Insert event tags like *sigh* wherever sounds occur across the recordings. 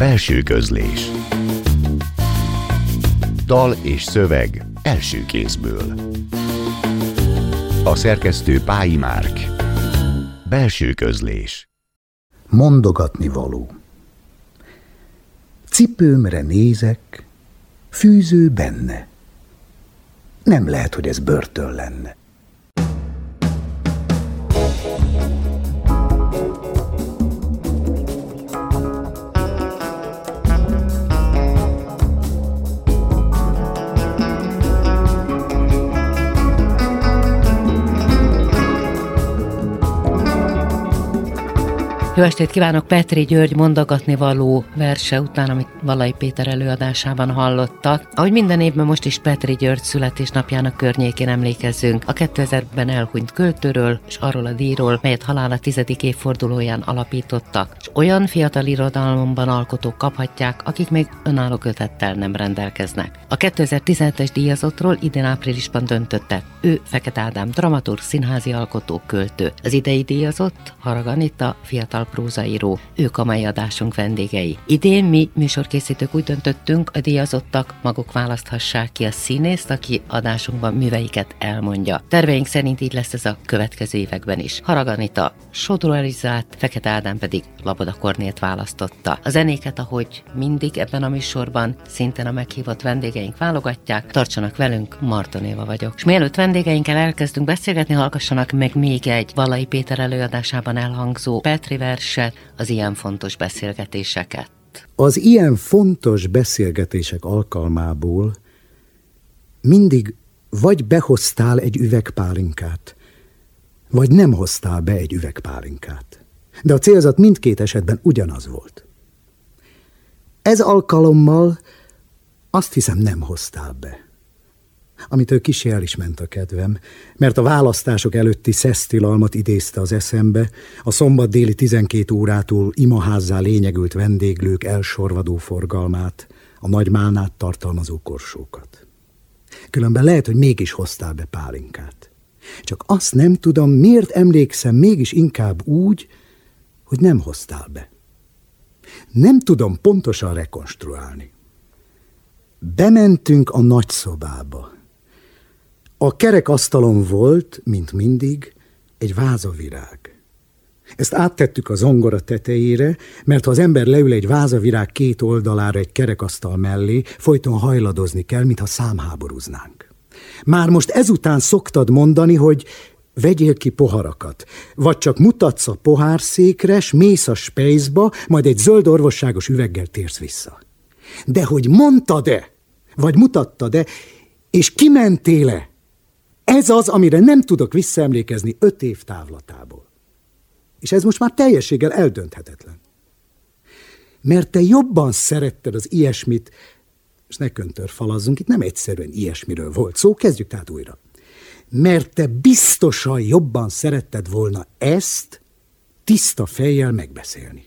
Belső közlés. Dal és szöveg első kézből. A szerkesztő Pályi Márk. Belső közlés. Mondogatni való. Cipőmre nézek, fűző benne. Nem lehet, hogy ez börtön lenne. Jó estét kívánok! Petri György mondogatni való verse után, amit Valai Péter előadásában hallottak. Ahogy minden évben most is Petri György születésnapjának környékén emlékezzünk a 2000-ben elhunyt költőről és arról a díjról, melyet halála tizedik évfordulóján alapítottak. És olyan fiatal irodalomban alkotók kaphatják, akik még önálló kötettel nem rendelkeznek. A 2017-es díjazottról idén áprilisban döntöttek. Ő Fekete Ádám dramaturg, színházi alkotó, költő. Az idei díjazott Harag Anita, fiatal prózaíró, ők a mai adásunk vendégei. Idén mi műsorkészítők úgy döntöttünk, a díjazottak maguk választhassák ki a színészt, aki adásunkban műveiket elmondja. Terveink szerint így lesz ez a következő években is. Harag Anita Sodro Elizát, Fekete Ádám pedig Laboda Kornélt választotta. A zenéket, ahogy mindig ebben a műsorban, szintén a meghívott vendégeink válogatják. Tartsanak velünk, Marton Éva vagyok. És mielőtt vendégeinkkel elkezdünk beszélgetni, hallgassanak meg még egy Valai Péter előadásában elhangzó Petri verset, az ilyen fontos beszélgetéseket. Az ilyen fontos beszélgetések alkalmából mindig vagy behoztál egy üvegpálinkát, vagy nem hoztál be egy üvegpálinkát. De a célzat mindkét esetben ugyanaz volt. Ez alkalommal azt hiszem nem hoztál be amitől kisé el is ment a kedvem, mert a választások előtti szesztilalmat idézte az eszembe, a szombat déli 12 órától imaházzá lényegült vendéglők elsorvadó forgalmát, a nagymálnát tartalmazó korsókat. Különben lehet, hogy mégis hoztál be pálinkát. Csak azt nem tudom, miért emlékszem mégis inkább úgy, hogy nem hoztál be. Nem tudom pontosan rekonstruálni. Bementünk a nagyszobába. A kerekasztalon volt, mint mindig, egy vázavirág. Ezt áttettük a zongora tetejére, mert ha az ember leül egy vázavirág két oldalára egy kerekasztal mellé, folyton hajladozni kell, mintha számháborúznánk. Már most ezután szoktad mondani, hogy vegyél ki poharakat, vagy csak mutatsz a pohárszékre, s mész a spejzba, majd egy zöld orvosságos üveggel térsz vissza. De hogy mondtad-e, vagy mutattad-e, és kimentél-e, ez az, amire nem tudok visszaemlékezni öt év távlatából. És ez most már teljességgel eldönthetetlen. Mert te jobban szeretted az ilyesmit, és ne köntörfalazzunk, itt nem egyszerűen ilyesmiről volt szó, kezdjük tehát újra. Mert te biztosan jobban szeretted volna ezt tiszta fejjel megbeszélni.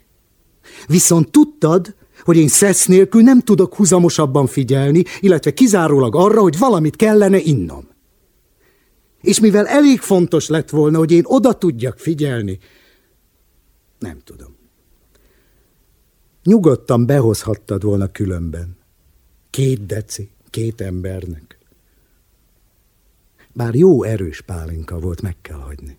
Viszont tudtad, hogy én szesz nélkül nem tudok húzamosabban figyelni, illetve kizárólag arra, hogy valamit kellene innom. És mivel elég fontos lett volna, hogy én oda tudjak figyelni, nem tudom. Nyugodtan behozhattad volna különben. Két deci, két embernek. Bár jó erős pálinka volt, meg kell hagyni.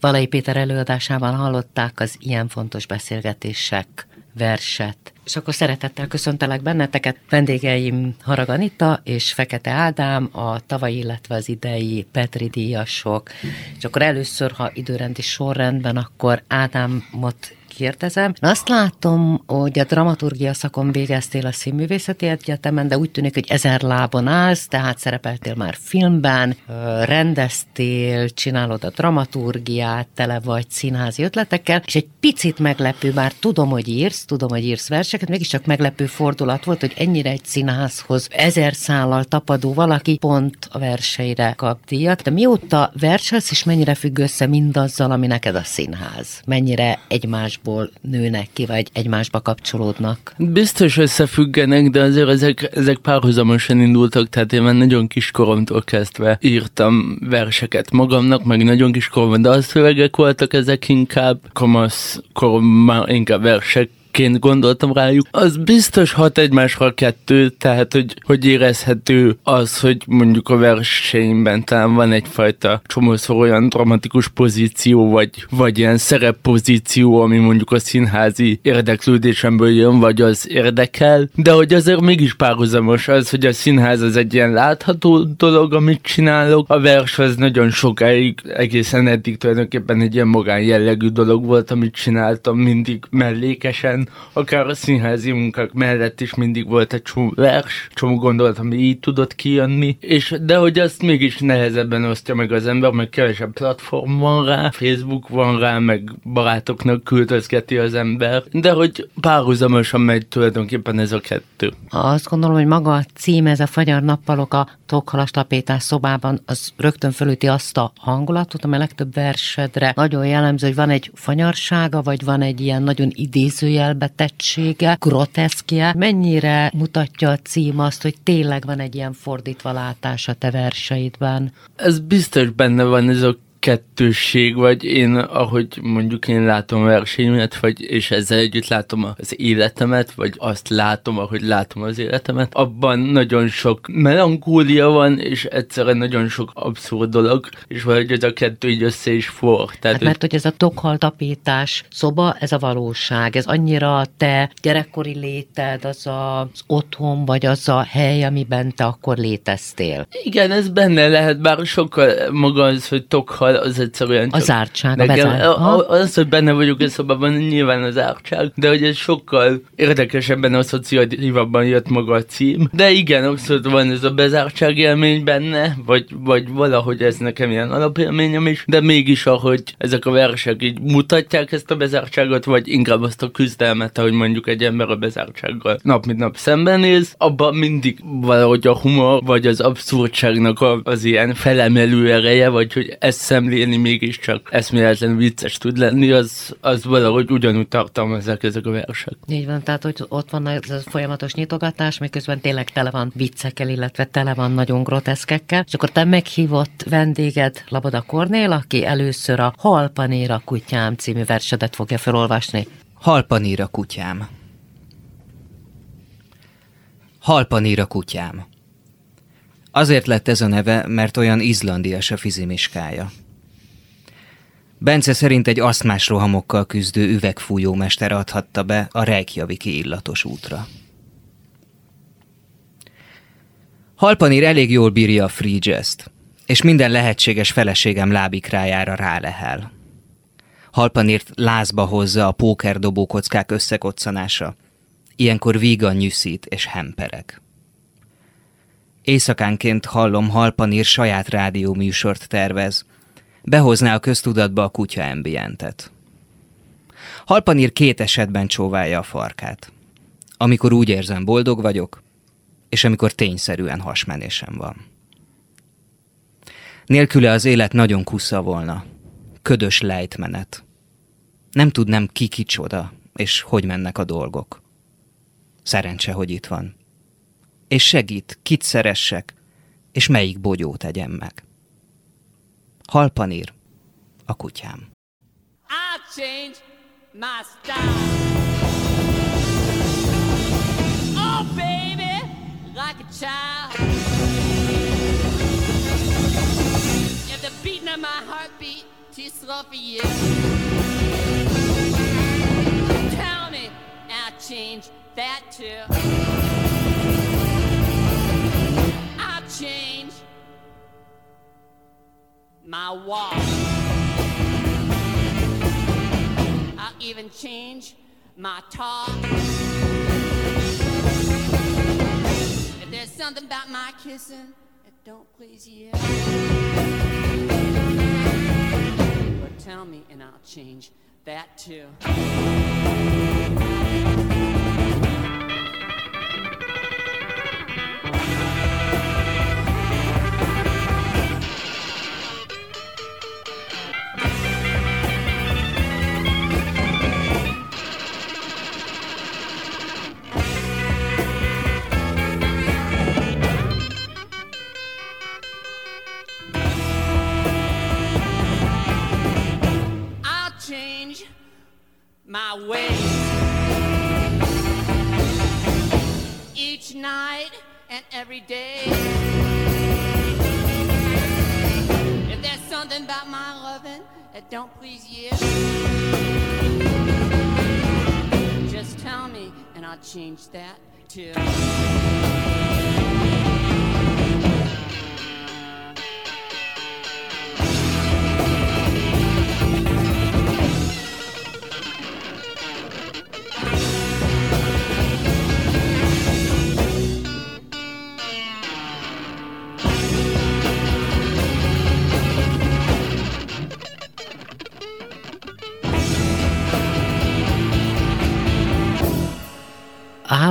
Valai Péter előadásában hallották az ilyen fontos beszélgetések verset. És akkor szeretettel köszöntelek benneteket. Vendégeim Harag Anita és Fekete Ádám, a tavalyi, illetve az idei Petri díjasok. És akkor először, ha időrendi sorrendben, akkor Ádámot kérdezem. Azt látom, hogy a dramaturgia szakon végeztél a Színművészeti Egyetemen, de úgy tűnik, hogy ezer lábon állsz, tehát szerepeltél már filmben, rendeztél, csinálod a dramaturgiát, tele vagy színházi ötletekkel, és egy picit meglepő, bár tudom, hogy írsz, tudom, hogy írsz verseket, mégiscsak meglepő fordulat volt, hogy ennyire egy színházhoz ezer szállal tapadó valaki pont a verseire kap díjat. De mióta verselsz, és mennyire függ össze mindazzal, ami neked a színház? Mennyire egymás egymásból nőnek ki, vagy egymásba kapcsolódnak? Biztos összefüggenek, de azért ezek, ezek párhuzamosan indultak, tehát én már nagyon kiskoromtól kezdve írtam verseket magamnak, meg nagyon kiskoromban, de az szövegek voltak ezek inkább, kamasz koromban inkább versek versként gondoltam rájuk. Az biztos hat egymásra kettő, tehát hogy, hogy érezhető az, hogy mondjuk a versenyben talán van egyfajta csomószor olyan dramatikus pozíció, vagy, vagy ilyen szereppozíció, ami mondjuk a színházi érdeklődésemből jön, vagy az érdekel, de hogy azért mégis párhuzamos az, hogy a színház az egy ilyen látható dolog, amit csinálok, a vers az nagyon sokáig, egészen eddig tulajdonképpen egy ilyen magán jellegű dolog volt, amit csináltam mindig mellékesen, akár a színházi munkák mellett is mindig volt egy csomó vers, csomó gondolat, ami így tudott kijönni, és de hogy azt mégis nehezebben osztja meg az ember, meg kevesebb platform van rá, Facebook van rá, meg barátoknak küldözgeti az ember, de hogy párhuzamosan megy tulajdonképpen ez a kettő. Azt gondolom, hogy maga a cím, ez a Fagyar nappalok a tokhalas tapétás szobában, az rögtön fölüti azt a hangulatot, ami a legtöbb versedre nagyon jellemző, hogy van egy fanyarsága, vagy van egy ilyen nagyon idézőjelbe tettsége, groteszkje. Mennyire mutatja a cím azt, hogy tényleg van egy ilyen fordítva látás a te verseidben? Ez biztos benne van ez a kettősség, vagy én, ahogy mondjuk én látom a versenyemet, vagy, és ezzel együtt látom az életemet, vagy azt látom, ahogy látom az életemet, abban nagyon sok melankólia van, és egyszerűen nagyon sok abszurd dolog, és valahogy ez a kettő így össze is for. Tehát, hát, mert hogy ez a tokhal tapítás szoba, ez a valóság, ez annyira a te gyerekkori léted, az az otthon, vagy az a hely, amiben te akkor léteztél. Igen, ez benne lehet, bár sokkal maga az, hogy tokhal az egyszerűen csak... A zártság, nekem, a bezár... Az, hogy benne vagyok a szobában, nyilván az zártság, de hogy ez sokkal érdekesebben, asszociatívabban jött maga a cím. De igen, abszolút van ez a bezártság élmény benne, vagy, vagy valahogy ez nekem ilyen alapélményem is, de mégis ahogy ezek a versek így mutatják ezt a bezártságot, vagy inkább azt a küzdelmet, ahogy mondjuk egy ember a bezártsággal nap mint nap szembenéz, abban mindig valahogy a humor, vagy az abszurdságnak az ilyen felemelő ereje, vagy hogy ezt szemlélni mégiscsak eszméletlen vicces tud lenni, az, az valahogy ugyanúgy tartalmazzák ezek a versek. Így van, tehát hogy ott van ez a folyamatos nyitogatás, miközben tényleg tele van viccekkel, illetve tele van nagyon groteszkekkel, és akkor te meghívott vendéged Laboda Kornél, aki először a Halpanér a kutyám című versedet fogja felolvasni. Halpanír a kutyám. Halpanír a kutyám. Azért lett ez a neve, mert olyan izlandias a fizimiskája. Bence szerint egy asztmás rohamokkal küzdő üvegfújómester adhatta be a Reykjaviki illatos útra. Halpanír elég jól bírja a free jazz-t, és minden lehetséges feleségem lábikrájára rálehel. Halpanírt lázba hozza a pókerdobókockák összekoccanása. Ilyenkor vígan nyűszít és hemperek. Éjszakánként hallom Halpanír saját rádióműsort tervez. Behozná a köztudatba a kutya ambientet. Halpanír két esetben csóválja a farkát. Amikor úgy érzem, boldog vagyok, és amikor tényszerűen hasmenésem van. Nélküle az élet nagyon kusza volna. Ködös lejtmenet. Nem tudnám ki kicsoda, és hogy mennek a dolgok. Szerencse, hogy itt van és segít, kit szeressek, és melyik bogyót tegyem meg. Halpanír, a. I change my style. Oh, baby, like a child. If the beating of my heartbeat too slow for you, tell me I'll change that too. I change my walk. I'll even change my talk. If there's something about my kissing that don't please you, well, tell me and I'll change that too. change my way, each night and every day. If there's something about my loving that don't please you, just tell me and I'll change that too.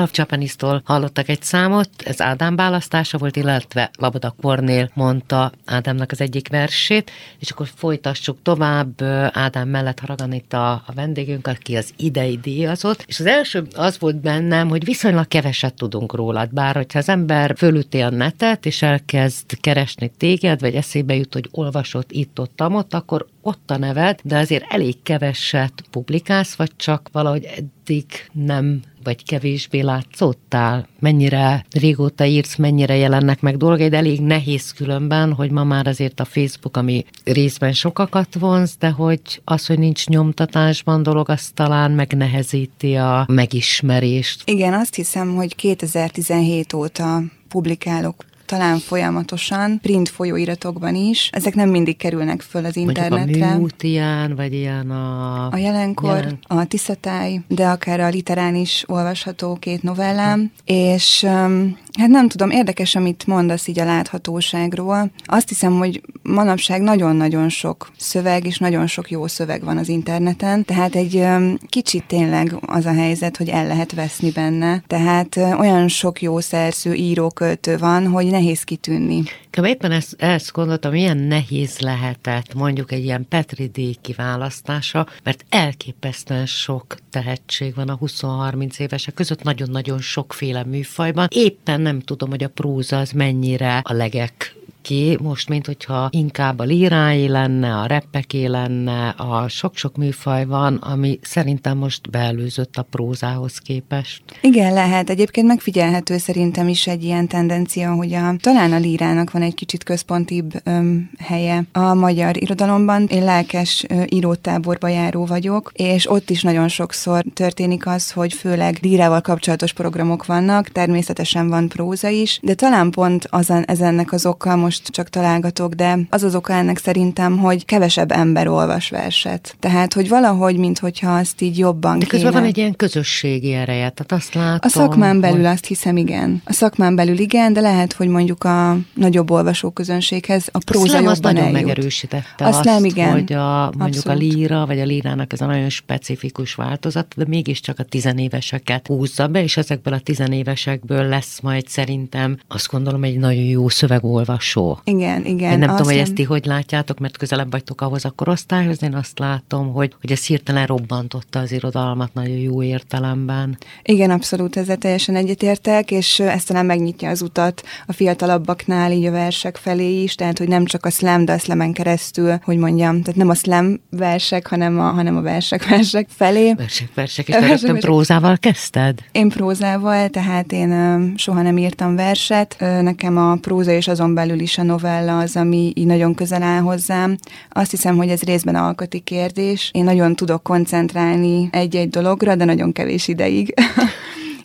Of Japanese-tól hallottak egy számot, ez Ádám választása volt, illetve Laboda Kornél mondta Ádámnak az egyik versét, és akkor folytassuk tovább. Ádám mellett haragan itt a, a vendégünk, aki az idei díjazott, és az első az volt bennem, hogy viszonylag keveset tudunk rólad, bár hogyha az ember fölüti a netet, és elkezd keresni téged, vagy eszébe jut, hogy olvasott itt-ott, ott, akkor ott a neved, de azért elég keveset publikálsz, vagy csak valahogy eddig nem vagy kevésbé látszottál? Mennyire régóta írsz, mennyire jelennek meg dolgaid? Elég nehéz különben, hogy ma már azért a Facebook, ami részben sokakat vonz, de hogy az, hogy nincs nyomtatásban dolog, az talán megnehezíti a megismerést. Igen, azt hiszem, hogy 2017 óta publikálok talán folyamatosan, print folyóiratokban is. Ezek nem mindig kerülnek föl az internetre. Mondjuk a ilyen, vagy ilyen a... A jelenkor, jelen... a Tiszatály, de akár a literán is olvasható két novellám, hm. és um, hát nem tudom, érdekes, amit mondasz így a láthatóságról. Azt hiszem, hogy manapság nagyon-nagyon sok szöveg, és nagyon sok jó szöveg van az interneten, tehát egy um, kicsit tényleg az a helyzet, hogy el lehet veszni benne. Tehát olyan sok jó szerző, író, költő van, hogy nehéz kitűnni. Kb. éppen ezt, ezt gondoltam, milyen nehéz lehetett mondjuk egy ilyen Petri díj kiválasztása, mert elképesztően sok tehetség van a 20-30 évesek között, nagyon-nagyon sokféle műfajban. Éppen nem tudom, hogy a próza az mennyire a legek ki, most, mint hogyha inkább a lírái lenne, a reppeké lenne, a sok-sok műfaj van, ami szerintem most beelőzött a prózához képest. Igen, lehet. Egyébként megfigyelhető szerintem is egy ilyen tendencia, hogy a, talán a lírának van egy kicsit központibb öm, helye a magyar irodalomban. Én lelkes ö, írótáborba járó vagyok, és ott is nagyon sokszor történik az, hogy főleg lírával kapcsolatos programok vannak, természetesen van próza is, de talán pont az, ez ennek az oka, most most csak találgatok, de az az oka ennek szerintem, hogy kevesebb ember olvas verset. Tehát, hogy valahogy, mintha azt így jobban De közben kéne. van egy ilyen közösségi ereje, tehát azt látom. A szakmán belül hogy... azt hiszem, igen. A szakmán belül igen, de lehet, hogy mondjuk a nagyobb olvasóközönséghez a próza jobban az nagyon eljut. megerősítette azt, azt igen. hogy a, mondjuk Abszolút. a líra, vagy a lírának ez a nagyon specifikus változat, de mégiscsak a tizenéveseket húzza be, és ezekből a tizenévesekből lesz majd szerintem azt gondolom egy nagyon jó szövegolvasó igen, igen. Én nem tudom, hogy ezt ti hogy látjátok, mert közelebb vagytok ahhoz a korosztályhoz, én azt látom, hogy, hogy ez hirtelen robbantotta az irodalmat nagyon jó értelemben. Igen, abszolút, ezzel teljesen egyetértek, és ezt talán megnyitja az utat a fiatalabbaknál így a versek felé is, tehát hogy nem csak a slam, de a slamen keresztül, hogy mondjam, tehát nem a slam versek, hanem a, hanem a versek *laughs* versek felé. Versek, versek, *laughs* és te versek, prózával kezdted? Én prózával, tehát én soha nem írtam verset. Nekem a próza és azon belül is a novella az, ami így nagyon közel áll hozzám. Azt hiszem, hogy ez részben alkati kérdés. Én nagyon tudok koncentrálni egy-egy dologra, de nagyon kevés ideig. *laughs*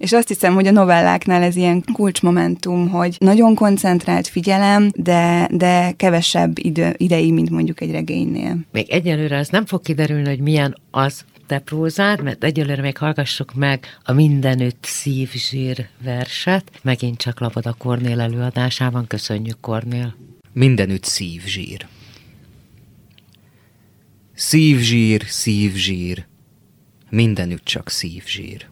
És azt hiszem, hogy a novelláknál ez ilyen kulcsmomentum, hogy nagyon koncentrált figyelem, de, de kevesebb idő, ideig, mint mondjuk egy regénynél. Még egyelőre az nem fog kiderülni, hogy milyen az te prózád, mert egyelőre még hallgassuk meg a mindenütt szívzsír verset. Megint csak a Kornél előadásában. Köszönjük, Kornél. Mindenütt szívzsír. Szívzsír, szívzsír, mindenütt csak szívzsír.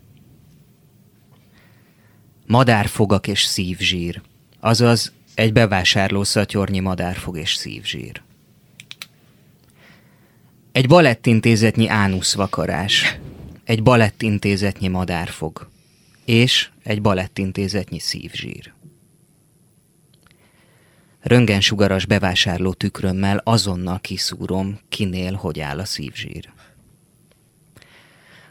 Madárfogak és szívzsír, azaz egy bevásárló szatyornyi madárfog és szívzsír. Egy balettintézetnyi ánuszvakarás, egy balettintézetnyi madárfog, és egy balettintézetnyi szívzsír. Röngensugaras bevásárló tükrömmel azonnal kiszúrom, kinél hogy áll a szívzsír.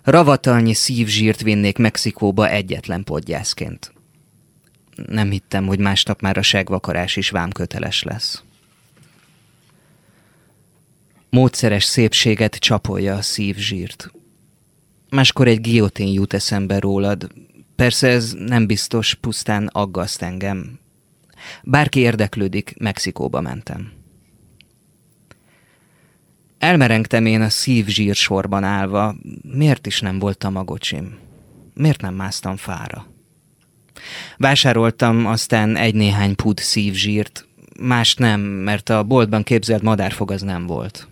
Ravatalnyi szívzsírt vinnék Mexikóba egyetlen podgyászként. nem hittem, hogy másnap már a segvakarás is vámköteles lesz. Módszeres szépséget csapolja a szívzsírt. Máskor egy guillotén jut eszembe rólad. Persze ez nem biztos, pusztán aggaszt engem. Bárki érdeklődik, Mexikóba mentem. Elmerengtem én a szívzsír sorban állva, miért is nem voltam a gocsim? Miért nem másztam fára? Vásároltam aztán egy-néhány pud szívzsírt, más nem, mert a boltban képzelt madárfog az nem volt.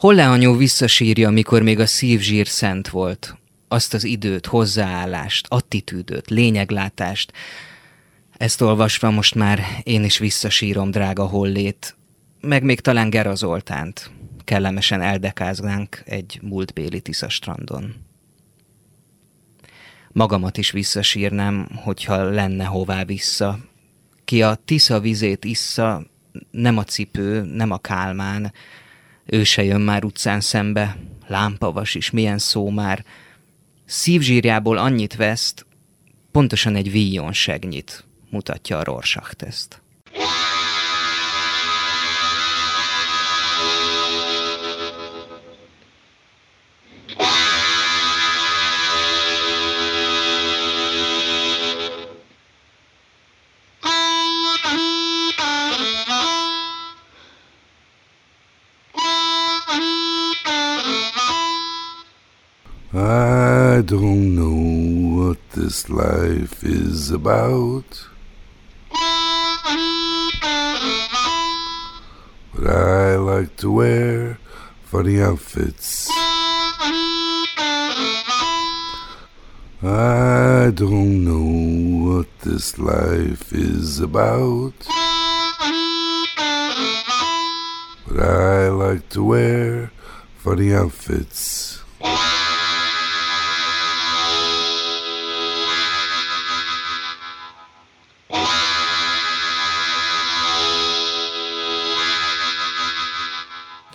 Hollá anyó visszasírja, mikor még a szívzsír szent volt. Azt az időt, hozzáállást, attitűdöt, lényeglátást. Ezt olvasva most már én is visszasírom, drága Hollét, meg még talán Gera Zoltánt. Kellemesen eldekáznánk egy múltbéli Tisza strandon. Magamat is visszasírnám, hogyha lenne hová vissza. Ki a Tisza vizét issza, nem a cipő, nem a kálmán, ő jön már utcán szembe, lámpavas is, milyen szó már. Szívzsírjából annyit veszt, pontosan egy víjon segnyit, mutatja a Rorschach I don't know what this life is about. But I like to wear funny outfits. I don't know what this life is about. But I like to wear funny outfits.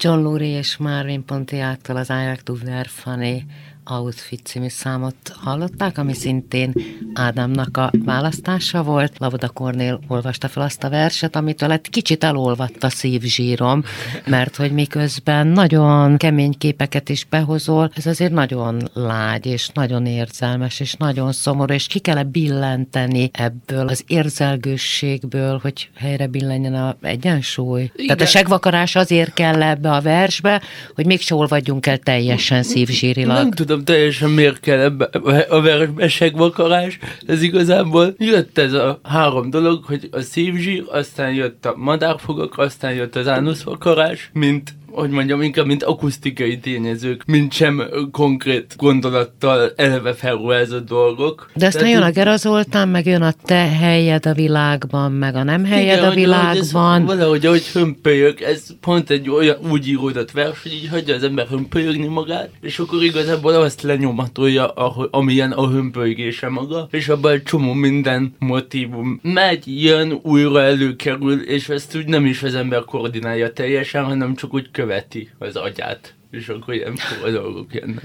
John Lurie és Marvin Pontiaktól az I Like to Funny Outfit című számot hallották, ami szintén Ádámnak a választása volt. Lavoda Kornél olvasta fel azt a verset, amitől egy kicsit elolvadt a szívzsírom, mert hogy miközben nagyon kemény képeket is behozol, ez azért nagyon lágy, és nagyon érzelmes, és nagyon szomorú, és ki kell billenteni ebből az érzelgősségből, hogy helyre billenjen a egyensúly. Igen. Tehát a segvakarás azért kell ebbe a versbe, hogy mégse olvadjunk el teljesen szívzsírilag. Nem tudom, tudom teljesen ebbe a versbe segvakarás. Ez igazából jött ez a három dolog, hogy a szívzsír, aztán jött a madárfogak, aztán jött az ánuszvakarás, mint hogy mondjam, inkább mint akusztikai tényezők, mint sem konkrét gondolattal eleve felruházott dolgok. De aztán jön a Gera Zoltán, meg jön a te helyed a világban, meg a nem helyed igen, a világban. Ez valahogy, ahogy hömpölyög, ez pont egy olyan úgy íródott vers, hogy így hagyja az ember hömpölyögni magát, és akkor igazából azt lenyomatolja, amilyen a hömpölygése maga, és abban egy csomó minden motivum megy, jön, újra előkerül, és ezt úgy nem is az ember koordinálja teljesen, hanem csak úgy követi az agyát, és akkor ilyen dolgok jönnek.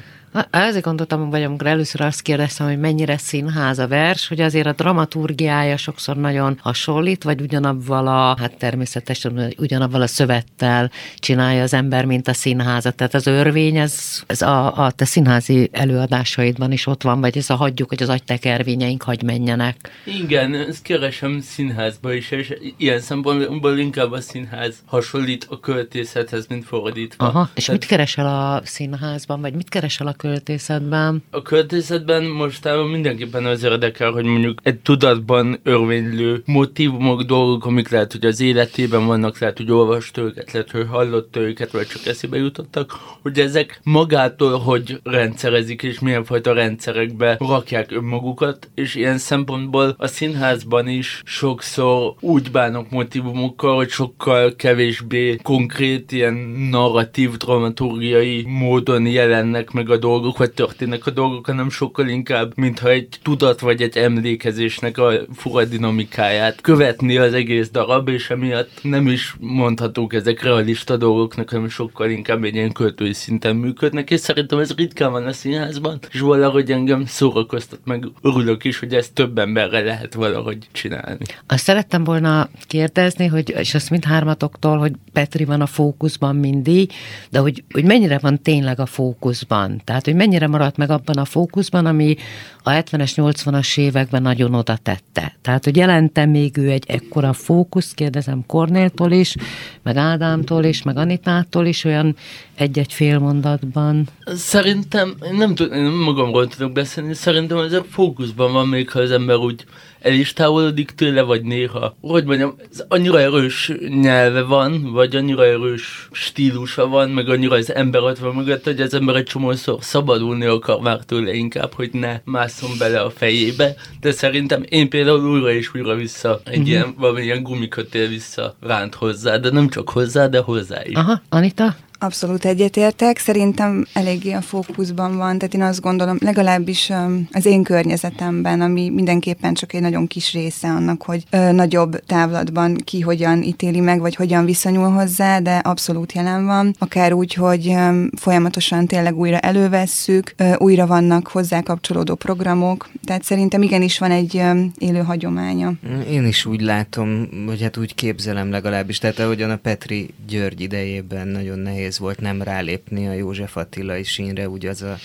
Ezért gondoltam, vagy amikor először azt kérdeztem, hogy mennyire színház a vers, hogy azért a dramaturgiája sokszor nagyon hasonlít, vagy ugyanabval a, hát természetesen ugyanabval a szövettel csinálja az ember, mint a színházat. Tehát az örvény, ez, ez a, a te színházi előadásaidban is ott van, vagy ez a hagyjuk, hogy az agytekervényeink hagy menjenek. Igen, ezt keresem színházba is, és ilyen szempontból inkább a színház hasonlít a költészethez, mint fordítva. Aha, és Tehát... mit keresel a színházban, vagy mit keresel a költészetben? A költészetben mostában mindenképpen az érdekel, hogy mondjuk egy tudatban örvénylő motivumok, dolgok, amik lehet, hogy az életében vannak, lehet, hogy olvast őket, lehet, hogy hallott őket, vagy csak eszébe jutottak, hogy ezek magától, hogy rendszerezik, és milyen fajta rendszerekbe rakják önmagukat, és ilyen szempontból a színházban is sokszor úgy bánok motivumokkal, hogy sokkal kevésbé konkrét, ilyen narratív, dramaturgiai módon jelennek meg a dolgok, dolgok, vagy történnek a dolgok, hanem sokkal inkább, mintha egy tudat vagy egy emlékezésnek a fura dinamikáját követni az egész darab, és emiatt nem is mondhatók ezek realista dolgoknak, hanem sokkal inkább egy ilyen költői szinten működnek, és szerintem ez ritkán van a színházban, és valahogy engem szórakoztat, meg örülök is, hogy ezt több emberre lehet valahogy csinálni. Azt szerettem volna kérdezni, hogy, és azt mindhármatoktól, hogy Petri van a fókuszban mindig, de hogy, hogy mennyire van tényleg a fókuszban? Tehát, hogy mennyire maradt meg abban a fókuszban, ami a 70-es, 80-as években nagyon oda tette. Tehát, hogy jelentem még ő egy ekkora fókusz, kérdezem Kornéltól is, meg Ádámtól is, meg Anitától is, olyan egy-egy fél mondatban. Szerintem, én nem, tud, én magamról tudok beszélni, szerintem ez a fókuszban van még, ha az ember úgy el is távolodik tőle, vagy néha, hogy mondjam, ez annyira erős nyelve van, vagy annyira erős stílusa van, meg annyira az ember ott van mögött, hogy az ember egy csomószor szabadulni akar már tőle inkább, hogy ne másszon bele a fejébe, de szerintem én például újra és újra vissza, egy uh-huh. ilyen, valami ilyen gumikötél vissza ránt hozzá, de nem csak hozzá, de hozzá is. Aha, Anita? Abszolút egyetértek, szerintem eléggé a fókuszban van, tehát én azt gondolom, legalábbis az én környezetemben, ami mindenképpen csak egy nagyon kis része annak, hogy nagyobb távlatban ki hogyan ítéli meg, vagy hogyan viszonyul hozzá, de abszolút jelen van, akár úgy, hogy folyamatosan tényleg újra elővesszük, újra vannak hozzá kapcsolódó programok, tehát szerintem igenis van egy élő hagyománya. Én is úgy látom, vagy hát úgy képzelem legalábbis, tehát ahogyan a Petri György idejében nagyon nehéz nehéz volt nem rálépni a József Attila sínre, úgy az a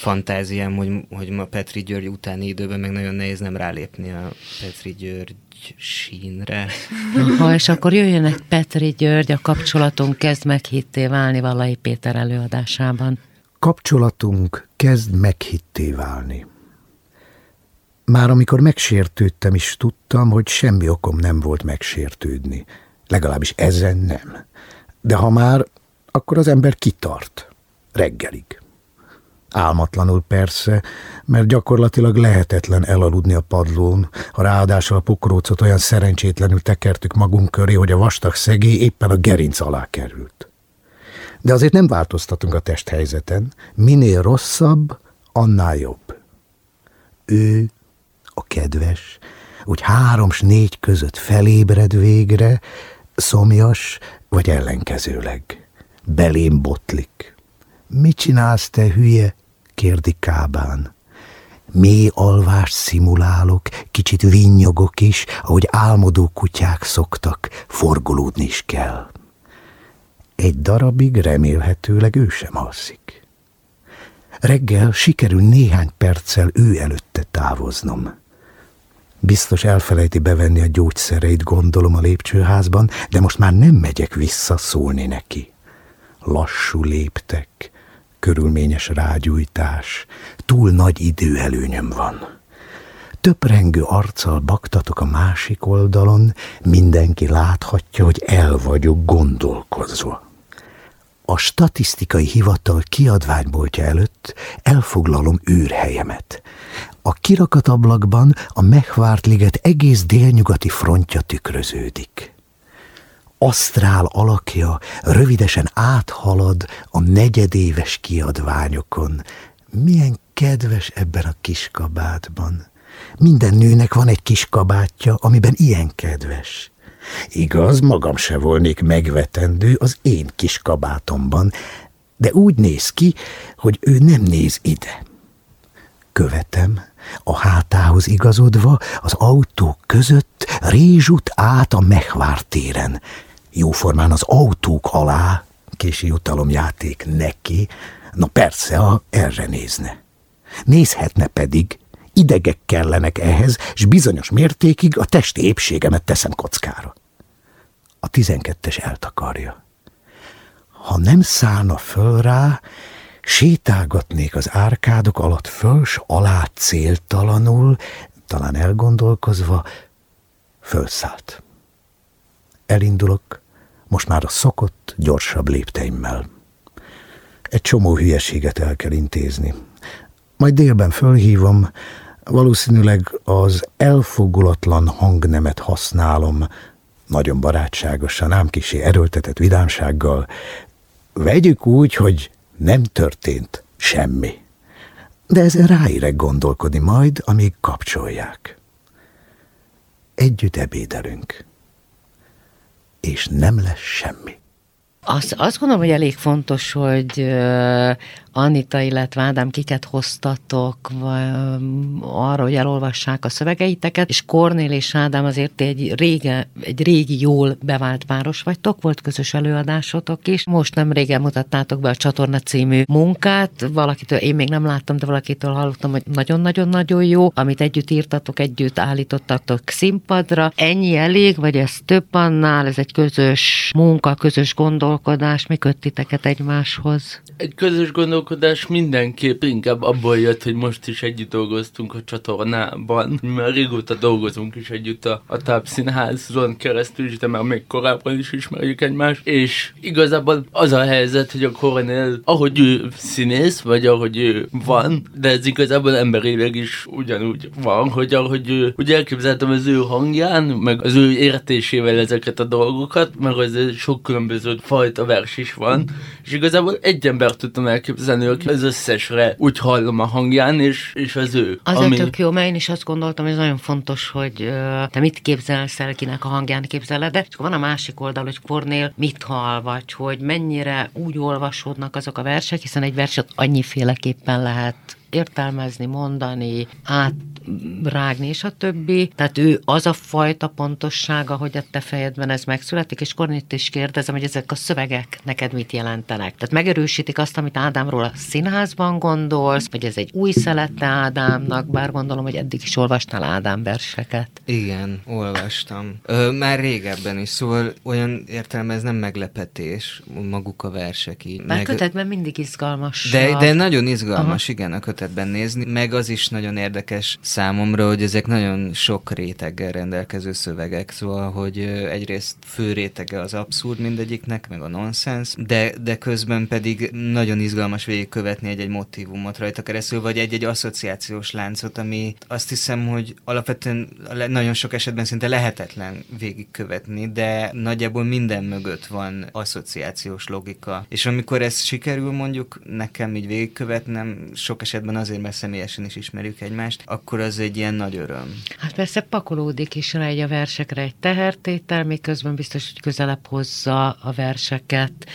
fantáziám, hogy, hogy ma Petri György utáni időben meg nagyon nehéz nem rálépni a Petri György sínre. *laughs* Ha, és akkor jöjjön Petri György, a kapcsolatunk kezd meghitté válni Valai Péter előadásában. Kapcsolatunk kezd meghitté válni. Már amikor megsértődtem is tudtam, hogy semmi okom nem volt megsértődni. Legalábbis ezen nem. De ha már akkor az ember kitart. Reggelig. Álmatlanul persze, mert gyakorlatilag lehetetlen elaludni a padlón, ha ráadásul a pokrócot olyan szerencsétlenül tekertük magunk köré, hogy a vastag szegély éppen a gerinc alá került. De azért nem változtatunk a testhelyzeten, minél rosszabb, annál jobb. Ő, a kedves, úgy három s négy között felébred végre, szomjas vagy ellenkezőleg belém botlik. Mit csinálsz, te hülye? kérdi Kábán. Mély alvást szimulálok, kicsit vinnyogok is, ahogy álmodó kutyák szoktak, forgolódni is kell. Egy darabig remélhetőleg ő sem alszik. Reggel sikerül néhány perccel ő előtte távoznom. Biztos elfelejti bevenni a gyógyszereit, gondolom a lépcsőházban, de most már nem megyek vissza szólni neki lassú léptek, körülményes rágyújtás, túl nagy időelőnyöm van. Töprengő arccal baktatok a másik oldalon, mindenki láthatja, hogy el vagyok gondolkozva. A statisztikai hivatal kiadványboltja előtt elfoglalom űrhelyemet. A kirakatablakban a megvárt liget egész délnyugati frontja tükröződik asztrál alakja rövidesen áthalad a negyedéves kiadványokon. Milyen kedves ebben a kis kabátban. Minden nőnek van egy kis kabátja, amiben ilyen kedves. Igaz, magam se volnék megvetendő az én kis kabátomban, de úgy néz ki, hogy ő nem néz ide. Követem, a hátához igazodva az autók között rézsut át a Mechvár téren, jóformán az autók alá, kési jutalomjáték neki, na persze, ha erre nézne. Nézhetne pedig, idegek kellenek ehhez, és bizonyos mértékig a testi épségemet teszem kockára. A tizenkettes eltakarja. Ha nem szállna föl rá, sétálgatnék az árkádok alatt föls alá céltalanul, talán elgondolkozva, fölszállt. Elindulok, most már a szokott, gyorsabb lépteimmel. Egy csomó hülyeséget el kell intézni. Majd délben fölhívom, valószínűleg az elfogulatlan hangnemet használom, nagyon barátságosan, ám kisé erőltetett vidámsággal. Vegyük úgy, hogy nem történt semmi. De ezen ráérek gondolkodni majd, amíg kapcsolják. Együtt ebédelünk. És nem lesz semmi. Azt, azt gondolom, hogy elég fontos, hogy Anita, illetve Ádám kiket hoztatok um, arra, hogy elolvassák a szövegeiteket, és Kornél és Ádám azért egy, rége, egy régi, jól bevált páros vagytok, volt közös előadásotok is. Most nem régen mutattátok be a Csatorna című munkát, valakitől, én még nem láttam, de valakitől hallottam, hogy nagyon-nagyon-nagyon jó, amit együtt írtatok, együtt állítottatok színpadra. Ennyi elég, vagy ez több annál, ez egy közös munka, közös gondolkodás, mi köt egymáshoz? Egy közös gondolkodás mindenképp inkább abból jött, hogy most is együtt dolgoztunk a csatornában. Már régóta dolgozunk is együtt a, a tápszínházon keresztül is, de már még korábban is ismerjük egymást. És igazából az a helyzet, hogy a Coronel, ahogy ő színész, vagy ahogy ő van, de ez igazából emberileg is ugyanúgy van, hogy ahogy ő, úgy elképzeltem az ő hangján, meg az ő értésével ezeket a dolgokat, mert az sok különböző fajta vers is van, és igazából egy ember tudtam elképzelni, hogy az összesre úgy hallom a hangján, és, és az ő. Az ami... tök jó, mert én is azt gondoltam, hogy ez nagyon fontos, hogy uh, te mit képzelsz el, kinek a hangján képzeled, de csak van a másik oldal, hogy Kornél mit hall, vagy hogy mennyire úgy olvasódnak azok a versek, hiszen egy verset annyiféleképpen lehet értelmezni, mondani, átrágni, és a többi. Tehát ő az a fajta pontossága, hogy a te fejedben ez megszületik, és Kornit is kérdezem, hogy ezek a szövegek neked mit jelentenek. Tehát megerősítik azt, amit Ádámról a színházban gondolsz, vagy ez egy új szelette Ádámnak, bár gondolom, hogy eddig is olvastál Ádám verseket. Igen, olvastam. Ö, már régebben is, szóval olyan értelme ez nem meglepetés, maguk a versek így. Már meg... kötetben mindig izgalmas. De, de nagyon izgalmas, Aha. igen, a kötetben nézni, meg az is nagyon érdekes számomra, hogy ezek nagyon sok réteggel rendelkező szövegek, szóval, hogy egyrészt fő rétege az abszurd mindegyiknek, meg a nonsens, de, de közben pedig nagyon izgalmas végigkövetni egy-egy motivumot rajta keresztül, vagy egy-egy asszociációs láncot, ami azt hiszem, hogy alapvetően nagyon sok esetben szinte lehetetlen végigkövetni, de nagyjából minden mögött van asszociációs logika. És amikor ez sikerül mondjuk nekem így végigkövetnem, sok esetben azért, mert személyesen is ismerjük egymást, akkor az egy ilyen nagy öröm. Hát persze pakolódik is rá egy a versekre egy tehertétel, miközben biztos, hogy közelebb hozza a verseket,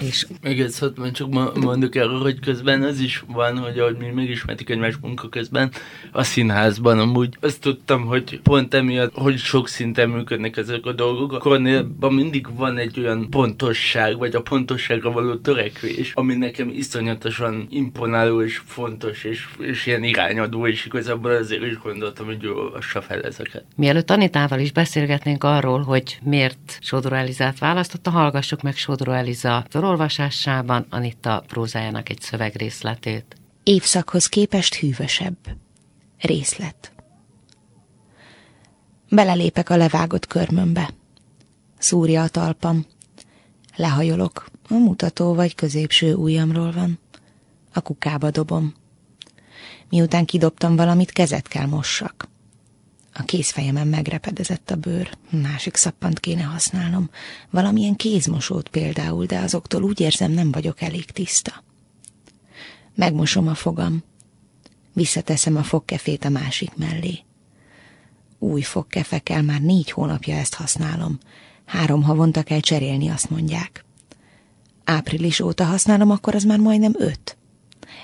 és... Szót van, csak mondok erről, hogy közben az is van, hogy ahogy mi megismertük egymás munka közben, a színházban amúgy azt tudtam, hogy pont emiatt, hogy sok szinten működnek ezek a dolgok, a Kornélban mindig van egy olyan pontosság, vagy a pontosságra való törekvés, ami nekem iszonyatosan imponáló és fontos, és, és ilyen irányadó, és igazából azért is gondoltam, hogy olvassa fel ezeket. Mielőtt Anitával is beszélgetnénk arról, hogy miért Sodor Elizát választotta, hallgassuk meg Sodor Eliza felolvasásában Anita prózájának egy szövegrészletét. Évszakhoz képest hűvösebb. Részlet. Belelépek a levágott körmömbe. Szúrja a talpam. Lehajolok. A mutató vagy középső ujjamról van. A kukába dobom. Miután kidobtam valamit, kezet kell mossak. A kézfejemen megrepedezett a bőr, másik szappant kéne használnom. Valamilyen kézmosót például, de azoktól úgy érzem, nem vagyok elég tiszta. Megmosom a fogam. Visszateszem a fogkefét a másik mellé. Új fogkefe kell, már négy hónapja ezt használom. Három havonta kell cserélni, azt mondják. Április óta használom, akkor az már majdnem öt.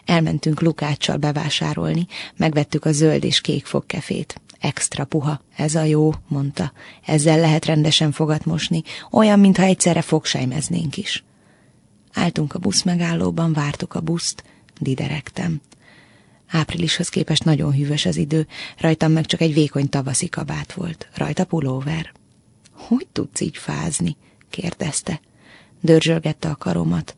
Elmentünk Lukáccsal bevásárolni, megvettük a zöld és kék fogkefét. Extra puha, ez a jó, mondta. Ezzel lehet rendesen fogat mosni, olyan, mintha egyszerre fogsejmeznénk is. Álltunk a busz megállóban, vártuk a buszt, diderektem. Áprilishoz képest nagyon hűvös az idő, rajtam meg csak egy vékony tavaszi kabát volt, rajta pulóver. Hogy tudsz így fázni? kérdezte. Dörzsölgette a karomat.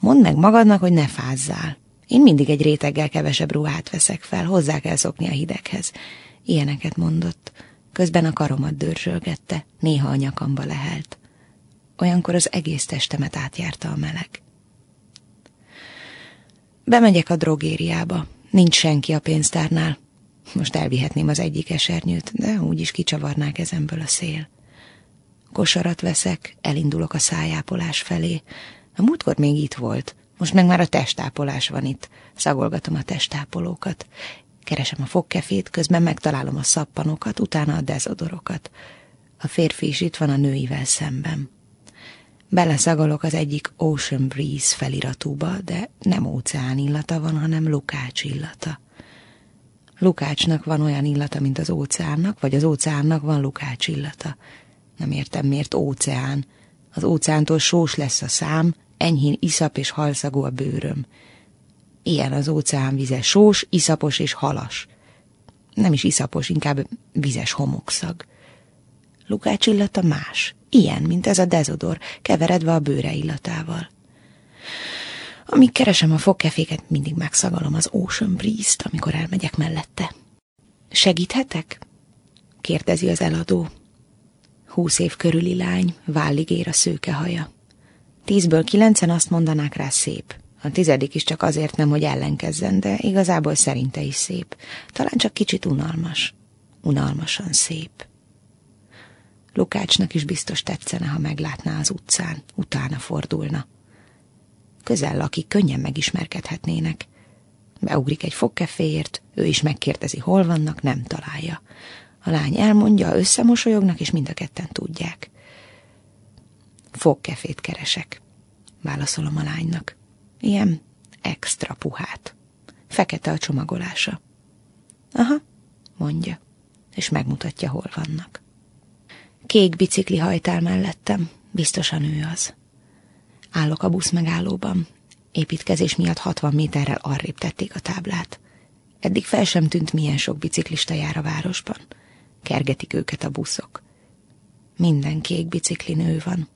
Mondd meg magadnak, hogy ne fázzál. Én mindig egy réteggel kevesebb ruhát veszek fel, hozzá kell szokni a hideghez. Ilyeneket mondott. Közben a karomat dörzsölgette, néha a nyakamba lehelt. Olyankor az egész testemet átjárta a meleg. Bemegyek a drogériába. Nincs senki a pénztárnál. Most elvihetném az egyik esernyőt, de úgyis kicsavarná kezemből a szél. Kosarat veszek, elindulok a szájápolás felé. A múltkor még itt volt. Most meg már a testápolás van itt. Szagolgatom a testápolókat. Keresem a fogkefét, közben megtalálom a szappanokat, utána a dezodorokat. A férfi is itt van a nőivel szemben. Beleszagolok az egyik Ocean Breeze feliratúba, de nem óceán illata van, hanem lukács illata. Lukácsnak van olyan illata, mint az óceánnak, vagy az óceánnak van lukács illata. Nem értem, miért óceán. Az óceántól sós lesz a szám, enyhén iszap és halszagú a bőröm. Ilyen az óceán vize, sós, iszapos és halas. Nem is iszapos, inkább vizes homokszag. Lukács illata más, ilyen, mint ez a dezodor, keveredve a bőre illatával. Amíg keresem a fogkeféket, mindig megszagalom az Ocean Breeze-t, amikor elmegyek mellette. Segíthetek? kérdezi az eladó. Húsz év körüli lány, vállig ér a szőke haja. Tízből kilencen azt mondanák rá szép. A tizedik is csak azért nem, hogy ellenkezzen, de igazából szerinte is szép. Talán csak kicsit unalmas. Unalmasan szép. Lukácsnak is biztos tetszene, ha meglátná az utcán, utána fordulna. Közel lakik, könnyen megismerkedhetnének. Beugrik egy fogkeféért, ő is megkérdezi, hol vannak, nem találja. A lány elmondja, összemosolyognak, és mind a ketten tudják. Fogkefét keresek, válaszolom a lánynak. Ilyen extra puhát. Fekete a csomagolása. Aha, mondja, és megmutatja, hol vannak. Kék bicikli hajtál mellettem, biztosan ő az. Állok a busz megállóban. Építkezés miatt 60 méterrel arrébb tették a táblát. Eddig fel sem tűnt, milyen sok biciklista jár a városban. Kergetik őket a buszok. Minden kék bicikli nő van.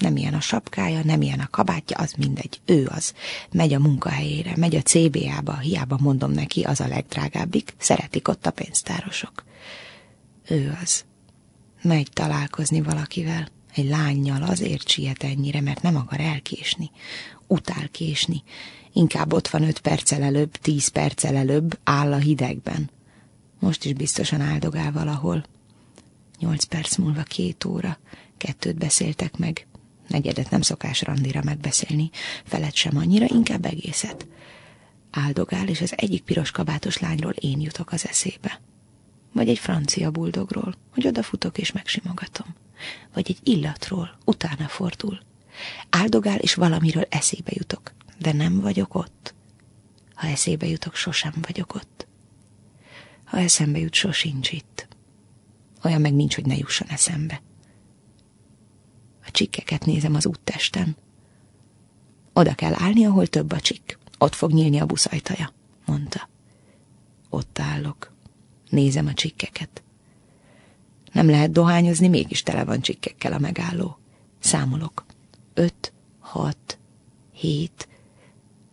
Nem ilyen a sapkája, nem ilyen a kabátja, az mindegy. Ő az. Megy a munkahelyére, megy a CBA-ba, hiába mondom neki, az a legdrágábbik. Szeretik ott a pénztárosok. Ő az. Megy találkozni valakivel. Egy lányjal azért siet ennyire, mert nem akar elkésni. Utál késni. Inkább ott van öt perccel előbb, tíz perccel előbb, áll a hidegben. Most is biztosan áldogál valahol. Nyolc perc múlva két óra. Kettőt beszéltek meg. Negyedet nem szokás randira megbeszélni. Felet sem annyira, inkább egészet. Áldogál, és az egyik piros kabátos lányról én jutok az eszébe. Vagy egy francia buldogról, hogy odafutok és megsimogatom vagy egy illatról, utána fordul. Áldogál, és valamiről eszébe jutok, de nem vagyok ott. Ha eszébe jutok, sosem vagyok ott. Ha eszembe jut, sosincs itt. Olyan meg nincs, hogy ne jusson eszembe. A csikkeket nézem az úttesten. Oda kell állni, ahol több a csikk. Ott fog nyílni a buszajtaja, mondta. Ott állok. Nézem a csikkeket. Nem lehet dohányozni, mégis tele van csikkekkel a megálló. Számolok. Öt, hat, hét.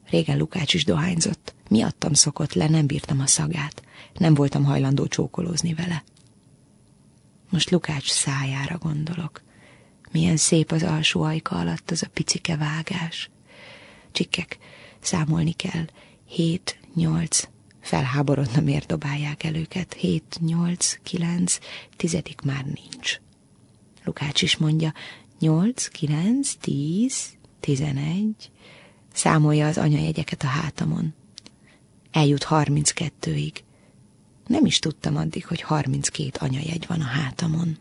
Régen Lukács is dohányzott. Miattam szokott le, nem bírtam a szagát. Nem voltam hajlandó csókolózni vele. Most Lukács szájára gondolok. Milyen szép az alsó ajka alatt az a picike vágás. Csikkek, számolni kell. Hét, nyolc, Felháborodna, miért dobálják el őket. Hét, nyolc, kilenc, tizedik már nincs. Lukács is mondja, nyolc, kilenc, tíz, tizenegy. Számolja az anyajegyeket a hátamon. Eljut harminckettőig. Nem is tudtam addig, hogy harminckét anyajegy van a hátamon.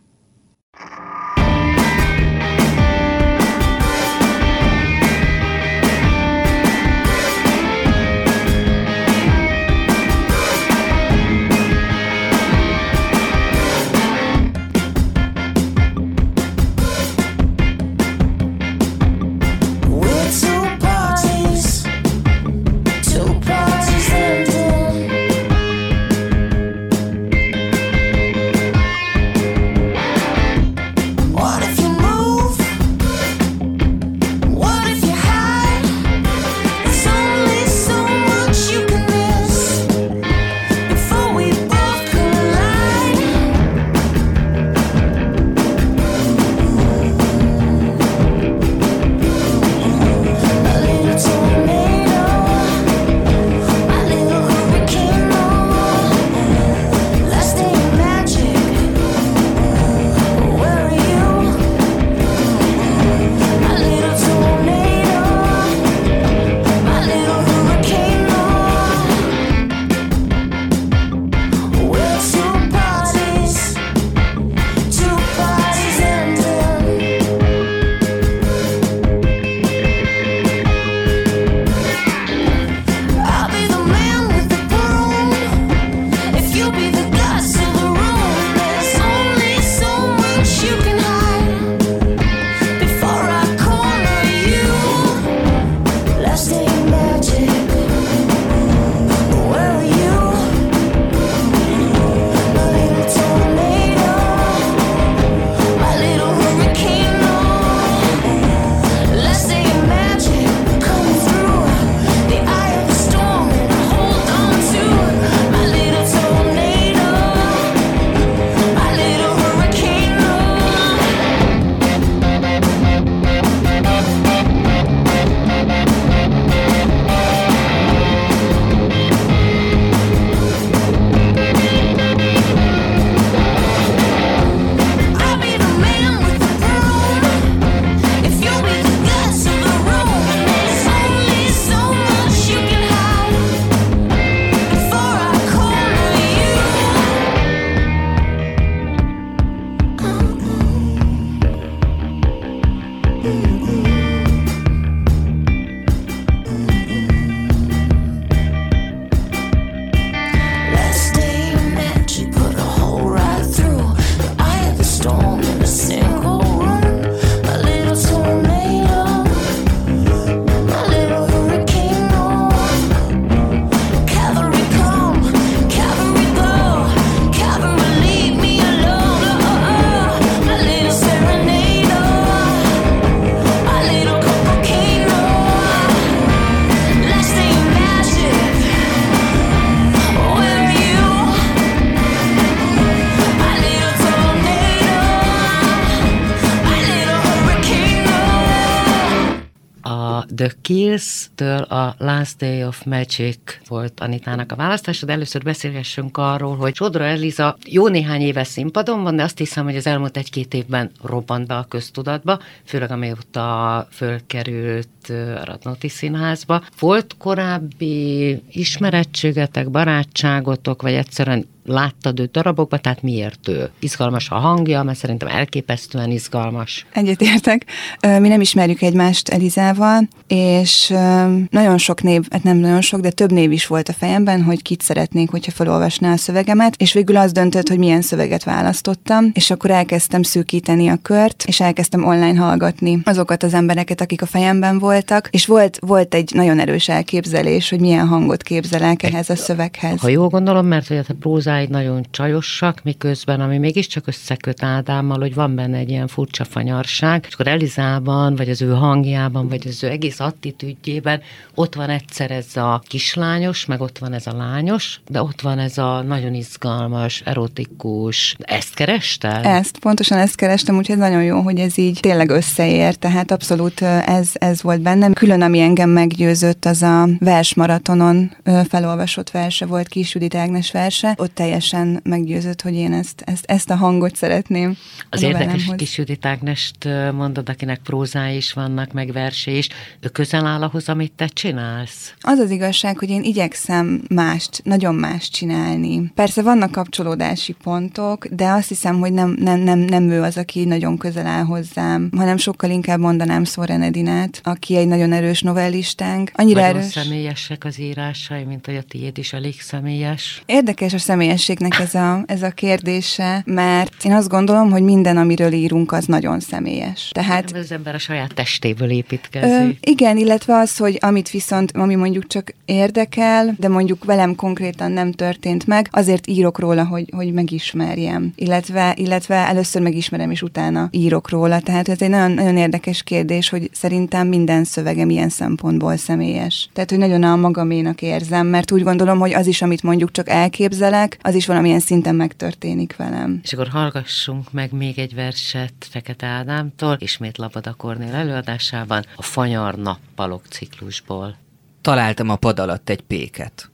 Kills-től a Last Day of Magic volt Anitának a választása, de először beszélgessünk arról, hogy Sodra Eliza jó néhány éve színpadon van, de azt hiszem, hogy az elmúlt egy-két évben robbant be a köztudatba, főleg amióta fölkerült Radnóti Színházba. Volt korábbi ismerettségetek, barátságotok, vagy egyszerűen láttad őt darabokba, tehát miért ő? Izgalmas a hangja, mert szerintem elképesztően izgalmas. Egyetértek. Mi nem ismerjük egymást Elizával, és nagyon sok név, hát nem nagyon sok, de több név is volt a fejemben, hogy kit szeretnék, hogyha felolvasná a szövegemet, és végül az döntött, hogy milyen szöveget választottam, és akkor elkezdtem szűkíteni a kört, és elkezdtem online hallgatni azokat az embereket, akik a fejemben voltak, és volt, volt egy nagyon erős elképzelés, hogy milyen hangot képzelek ehhez a szöveghez. Ha jól gondolom, mert hogy a prózá prózáid nagyon csajosak, miközben, ami mégiscsak összeköt Ádámmal, hogy van benne egy ilyen furcsa fanyarság, és akkor Elizában, vagy az ő hangjában, vagy az ő egész attitűdjében ott van egyszer ez a kislányos, meg ott van ez a lányos, de ott van ez a nagyon izgalmas, erotikus. Ezt kerestel? Ezt, pontosan ezt kerestem, úgyhogy nagyon jó, hogy ez így tényleg összeér, tehát abszolút ez, ez volt bennem. Külön, ami engem meggyőzött, az a versmaratonon felolvasott verse volt, Kis Judit Ágnes verse. Ott teljesen meggyőzött, hogy én ezt, ezt, ezt a hangot szeretném. Az érdekes kis Judit Ágnest mondod, akinek prózái is vannak, meg versé is. Ő közel áll ahhoz, amit te csinálsz? Az az igazság, hogy én igyekszem mást, nagyon mást csinálni. Persze vannak kapcsolódási pontok, de azt hiszem, hogy nem, nem, nem, nem ő az, aki nagyon közel áll hozzám, hanem sokkal inkább mondanám Szóren Edinát, aki egy nagyon erős novellistánk. Annyira nagyon erős. személyesek az írásai, mint hogy a tiéd is elég személyes. Érdekes a személyes személyességnek ez a, ez a kérdése, mert én azt gondolom, hogy minden, amiről írunk, az nagyon személyes. Tehát az ember a saját testéből építkezik. Ö, igen, illetve az, hogy amit viszont, ami mondjuk csak érdekel, de mondjuk velem konkrétan nem történt meg, azért írok róla, hogy, hogy megismerjem. Illetve, illetve először megismerem, és utána írok róla. Tehát ez egy nagyon, nagyon érdekes kérdés, hogy szerintem minden szövegem ilyen szempontból személyes. Tehát, hogy nagyon a magaménak érzem, mert úgy gondolom, hogy az is, amit mondjuk csak elképzelek, az is valamilyen szinten megtörténik velem. És akkor hallgassunk meg még egy verset Fekete Ádámtól, ismét Labada Kornél előadásában, a Fanyar nappalok ciklusból. Találtam a pad alatt egy péket,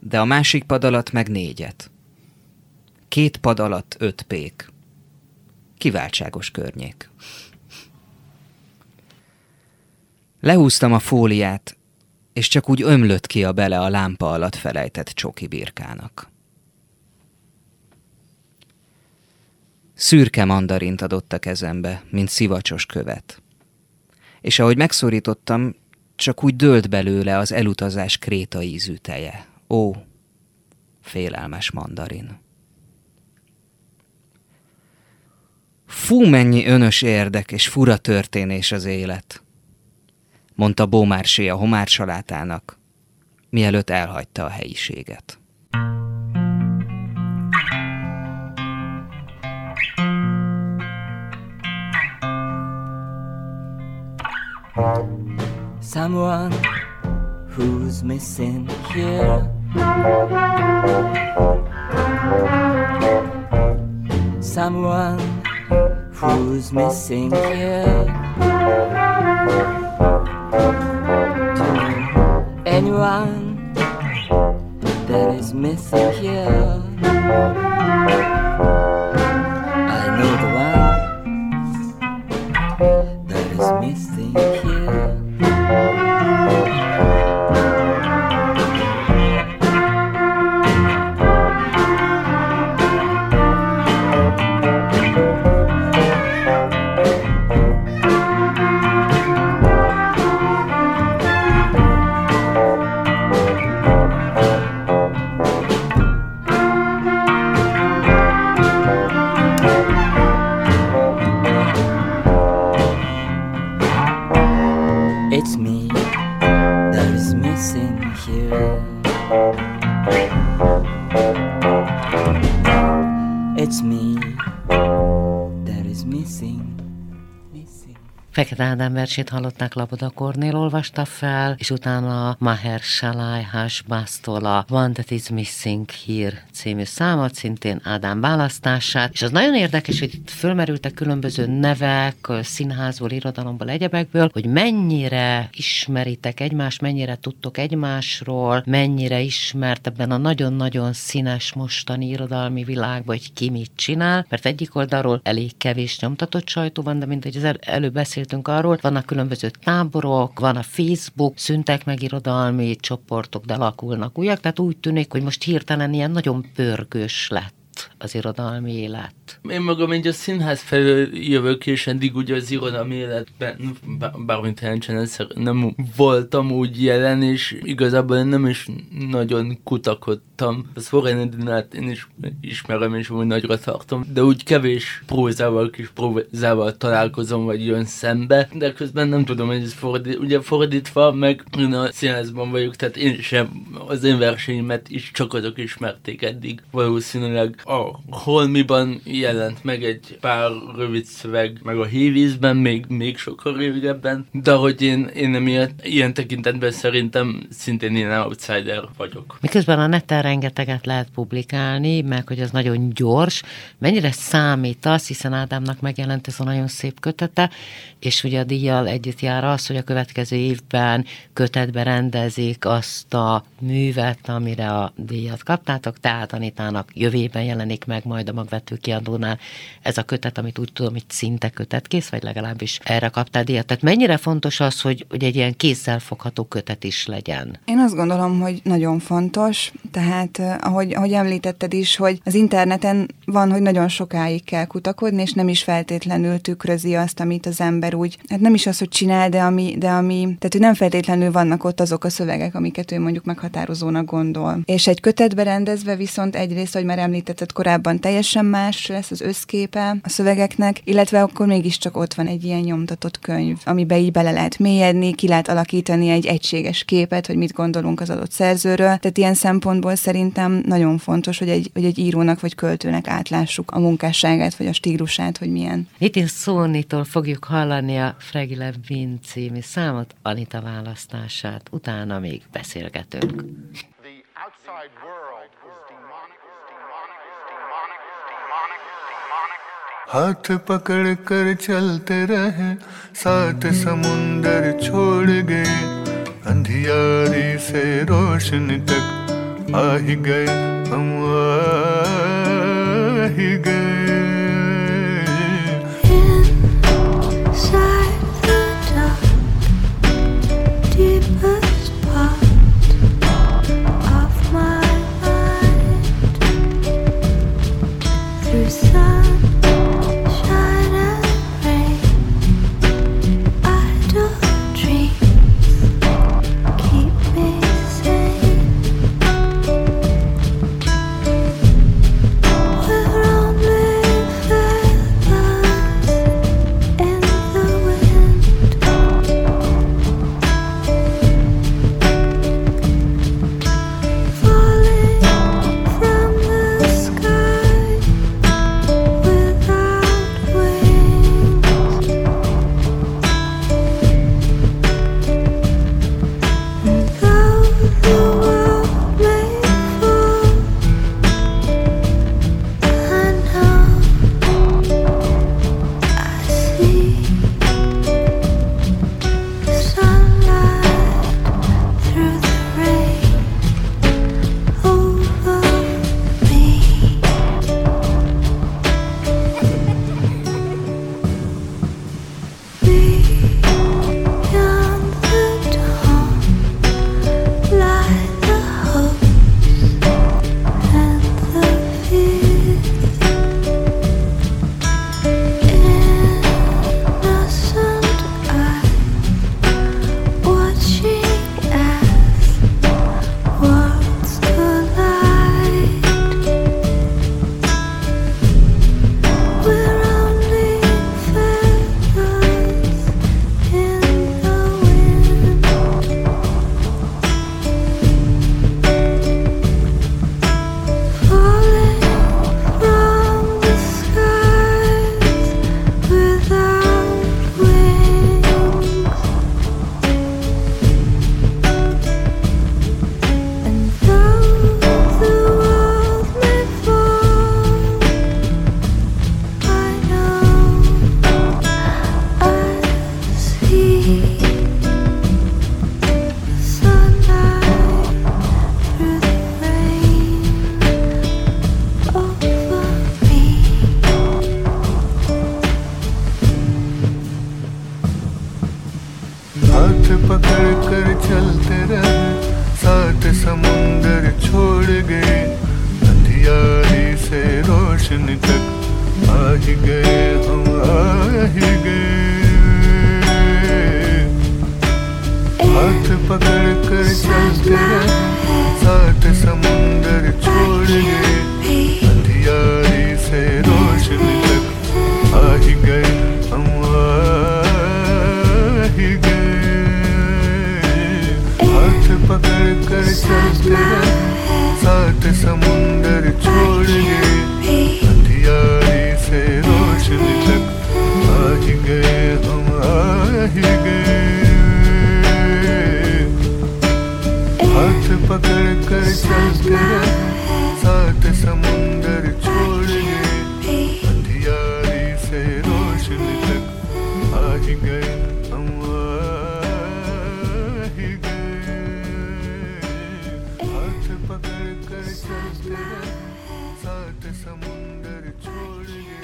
de a másik pad alatt meg négyet. Két pad alatt öt pék. Kiváltságos környék. Lehúztam a fóliát, és csak úgy ömlött ki a bele a lámpa alatt felejtett csoki birkának. Szürke mandarint adott a kezembe, mint szivacsos követ. És ahogy megszorítottam, csak úgy dőlt belőle az elutazás kréta ízű teje. Ó, félelmes mandarin. Fú, mennyi önös érdek és fura történés az élet, mondta Bómársé a homársalátának, mielőtt elhagyta a helyiséget. Someone who's missing here. Someone who's missing here. To anyone that is missing here. Fekete Ádám versét hallották Laboda Kornél olvasta fel, és utána Maher Shalai Hashbasztól a One That Is Missing Here című számot, szintén Ádám választását. És az nagyon érdekes, hogy itt fölmerültek különböző nevek, színházból, irodalomból, egyebekből, hogy mennyire ismeritek egymást, mennyire tudtok egymásról, mennyire ismert ebben a nagyon-nagyon színes mostani irodalmi világban, hogy ki mit csinál, mert egyik oldalról elég kevés nyomtatott sajtó van, de mint hogy az előbb beszéltünk arról, vannak különböző táborok, van a Facebook, szüntek meg irodalmi csoportok, de alakulnak újak, tehát úgy tűnik, hogy most hirtelen ilyen nagyon pörgős lett az irodalmi élet. Én magam egy a színház felől jövök, és eddig ugye az irodalmi életben, bármint jelentsen, nem voltam úgy jelen, és igazából nem is nagyon kutakodtam. A Szvorenedinát én is ismerem, és úgy nagyra tartom, de úgy kevés prózával, kis prózával találkozom, vagy jön szembe, de közben nem tudom, hogy ez fordít, ugye fordítva, meg én a színházban vagyok, tehát én sem, az én versenyemet is csak azok ismerték eddig. Valószínűleg a Holmiban jelent meg egy pár rövid szöveg, meg a Hívízben még, még sokkal régebben, de hogy én, én nem ilyen, tekintetben szerintem szintén ilyen outsider vagyok. Miközben a neten rengeteget lehet publikálni, meg hogy az nagyon gyors, mennyire számít az, hiszen Ádámnak megjelent ez a nagyon szép kötete, és ugye a díjjal együtt jár az, hogy a következő évben kötetbe rendezik azt a művet, amire a díjat kaptátok, tehát Anitának jövőben jelenik meg majd a magvető kiadónál ez a kötet, amit úgy tudom, hogy szinte kötetkész, vagy legalábbis erre kaptál díjat. Tehát mennyire fontos az, hogy, hogy egy ilyen kézzel fogható kötet is legyen? Én azt gondolom, hogy nagyon fontos, tehát ahogy, ahogy említetted is, hogy az interneten van, hogy nagyon sokáig kell kutakodni, és nem is feltétlenül tükrözi azt, amit az ember úgy, hát nem is az, hogy csinál, de ami, de ami tehát hogy nem feltétlenül vannak ott azok a szövegek, amiket ő mondjuk meghatározónak gondol. És egy kötetbe rendezve viszont egyrészt, hogy már említetted korábban, teljesen más lesz az összképe a szövegeknek, illetve akkor mégiscsak ott van egy ilyen nyomtatott könyv, amiben így bele lehet mélyedni, ki lehet alakítani egy egységes képet, hogy mit gondolunk az adott szerzőről. Tehát ilyen szempontból szerintem nagyon fontos, hogy egy, hogy egy írónak vagy költőnek átlássuk a munkásságát, vagy a stílusát, hogy milyen. Nitin Szónitól fogjuk hallani a Fregile Vin című számot, Anita választását, utána még beszélgetünk. हाथ पकड़ कर चलते रहे सात समुंदर छोड़ गए। अंधियारी से रोशन तक आ ही गए, हम आ ही गए। पकड़ कर चलते रहे साथ समुंदर छोड़ गए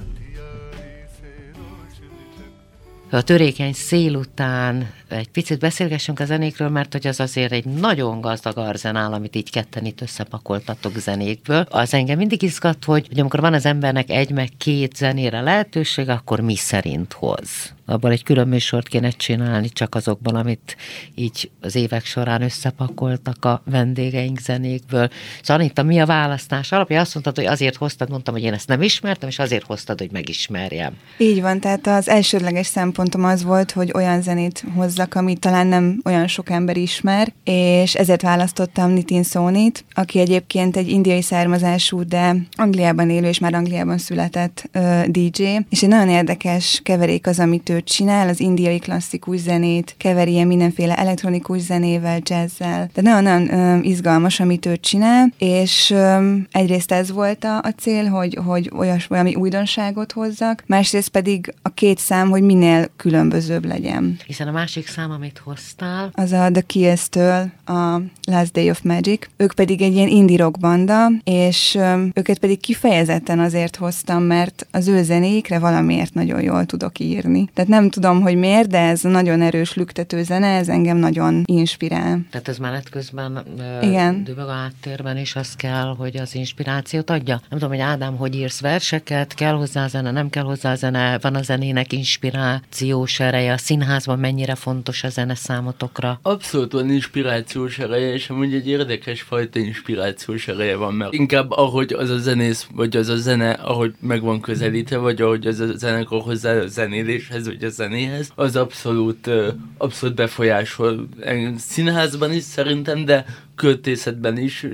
अंधियारी से रोशनी तक A törékeny szél után egy picit beszélgessünk a zenékről, mert hogy az azért egy nagyon gazdag arzenál, amit így ketten itt összepakoltatok zenékből. Az engem mindig izgat, hogy, hogy amikor van az embernek egy meg két zenére lehetőség, akkor mi szerint hoz. Abból egy külön műsort kéne csinálni, csak azokból, amit így az évek során összepakoltak a vendégeink zenékből. Szóval Anita, mi a választás alapja? Azt mondtad, hogy azért hoztad, mondtam, hogy én ezt nem ismertem, és azért hoztad, hogy megismerjem. Így van, tehát az elsődleges szempontom az volt, hogy olyan zenét hozzak, amit talán nem olyan sok ember ismer, és ezért választottam Nitin Sonit, aki egyébként egy indiai származású, de Angliában élő és már Angliában született DJ, és egy nagyon érdekes keverék az, amit ő csinál, az indiai klasszikus zenét, keveri ilyen mindenféle elektronikus zenével, jazzzel, de nagyon-nagyon izgalmas, amit ő csinál, és um, egyrészt ez volt a, a cél, hogy, hogy olyas valami újdonságot hozzak, másrészt pedig a két szám, hogy minél különbözőbb legyen. Hiszen a másik szám, amit hoztál, Az a The Kills-től a Last Day of Magic. Ők pedig egy ilyen indie rock banda, és um, őket pedig kifejezetten azért hoztam, mert az ő zenéikre valamiért nagyon jól tudok írni. Tehát nem tudom, hogy miért, de ez a nagyon erős lüktető zene, ez engem nagyon inspirál. Tehát ez menet közben ö, Igen. dübög a háttérben is az kell, hogy az inspirációt adja. Nem tudom, hogy Ádám, hogy írsz verseket, kell hozzá zene, nem kell hozzá zene, van a zenének inspirációs ereje, a színházban mennyire fontos a zene számotokra? Abszolút van inspirációs ereje, és amúgy egy érdekes fajta inspirációs ereje van, mert inkább ahogy az a zenész, vagy az a zene, ahogy meg van közelítve, vagy ahogy az a zenekar hozzá a zenéléshez, vagy a zenéhez, az abszolút, abszolút befolyásol. Színházban is szerintem, de költészetben is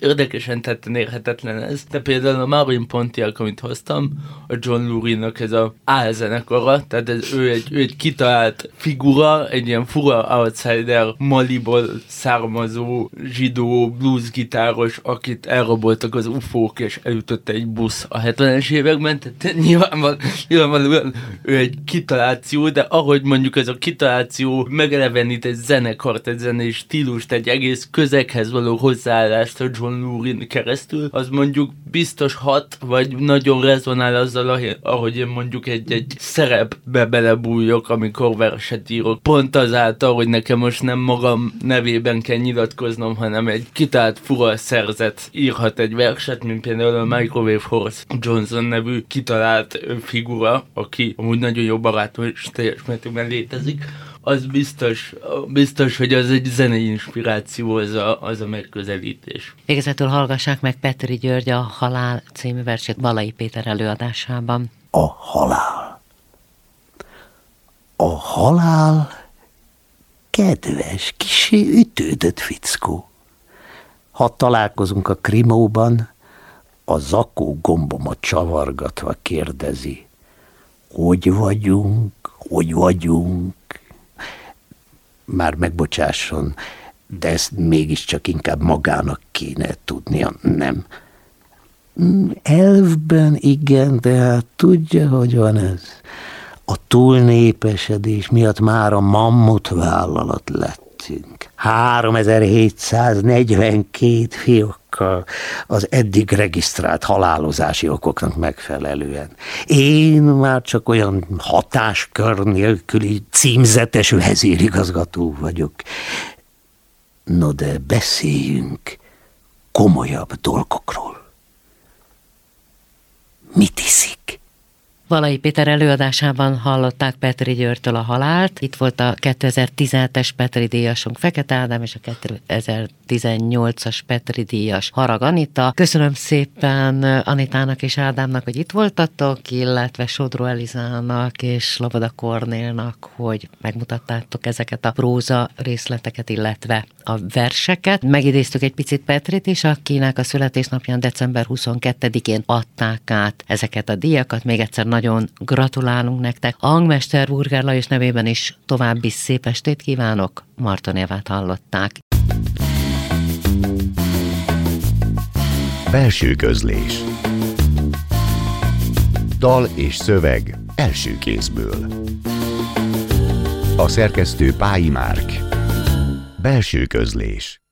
érdekesen tetten érhetetlen ez. De például a Marin Pontiac, amit hoztam, a John Lurie-nak ez a álzenekara, tehát ez, ő, egy, ő egy kitalált figura, egy ilyen fura outsider, Maliból származó zsidó bluesgitáros, akit elraboltak az ufók, és elütötte egy busz a 70-es években, tehát *laughs* nyilvánvalóan, nyilvánvalóan ő egy kitaláció, de ahogy mondjuk ez a kitaláció megelevenít egy zenekart, egy zenei stílust, egy egész közeghez való hozzáállást a John Lurin keresztül, az mondjuk biztos hat, vagy nagyon rezonál azzal, ahogy- én mondjuk egy, egy szerepbe belebújok, amikor verset írok. Pont azáltal, hogy nekem most nem magam nevében kell nyilatkoznom, hanem egy kitalált fura szerzet írhat egy verset, mint például a Microwave Horse Johnson nevű kitalált figura, aki amúgy nagyon jó barátom és teljes mértékben létezik, az biztos, biztos, hogy az egy zenei inspiráció, az a, az a megközelítés. Végezetül hallgassák meg Petri György a Halál című versét Balai Péter előadásában. A halál. A halál kedves, kisé ütődött fickó. Ha találkozunk a krimóban, a zakó gombomat csavargatva kérdezi, hogy vagyunk, hogy vagyunk. Már megbocsásson, de ezt mégiscsak inkább magának kéne tudnia, nem? Elvben igen, de hát tudja, hogy van ez. A túlnépesedés miatt már a mammut vállalat lettünk. 3742 fiókkal az eddig regisztrált halálozási okoknak megfelelően. Én már csak olyan hatáskör nélküli címzetes vezérigazgató vagyok. No de beszéljünk komolyabb dolgokról. Mit iszik? Valai Péter előadásában hallották Petri Györgytől a halált. Itt volt a 2017-es Petri díjasunk Fekete Ádám és a 2018-as Petri díjas Harag Anita. Köszönöm szépen Anitának és Ádámnak, hogy itt voltatok, illetve Sodro Elizának és Loboda Kornélnak, hogy megmutattátok ezeket a próza részleteket, illetve a verseket. Megidéztük egy picit Petrit is, akinek a születésnapján december 22-én adták át ezeket a díjakat. Még egyszer nagyon gratulálunk nektek. A Burger Lajos nevében is további szép estét kívánok. Marton Évát hallották. Belső közlés Dal és szöveg első kézből A szerkesztő Pályi Márk Belső közlés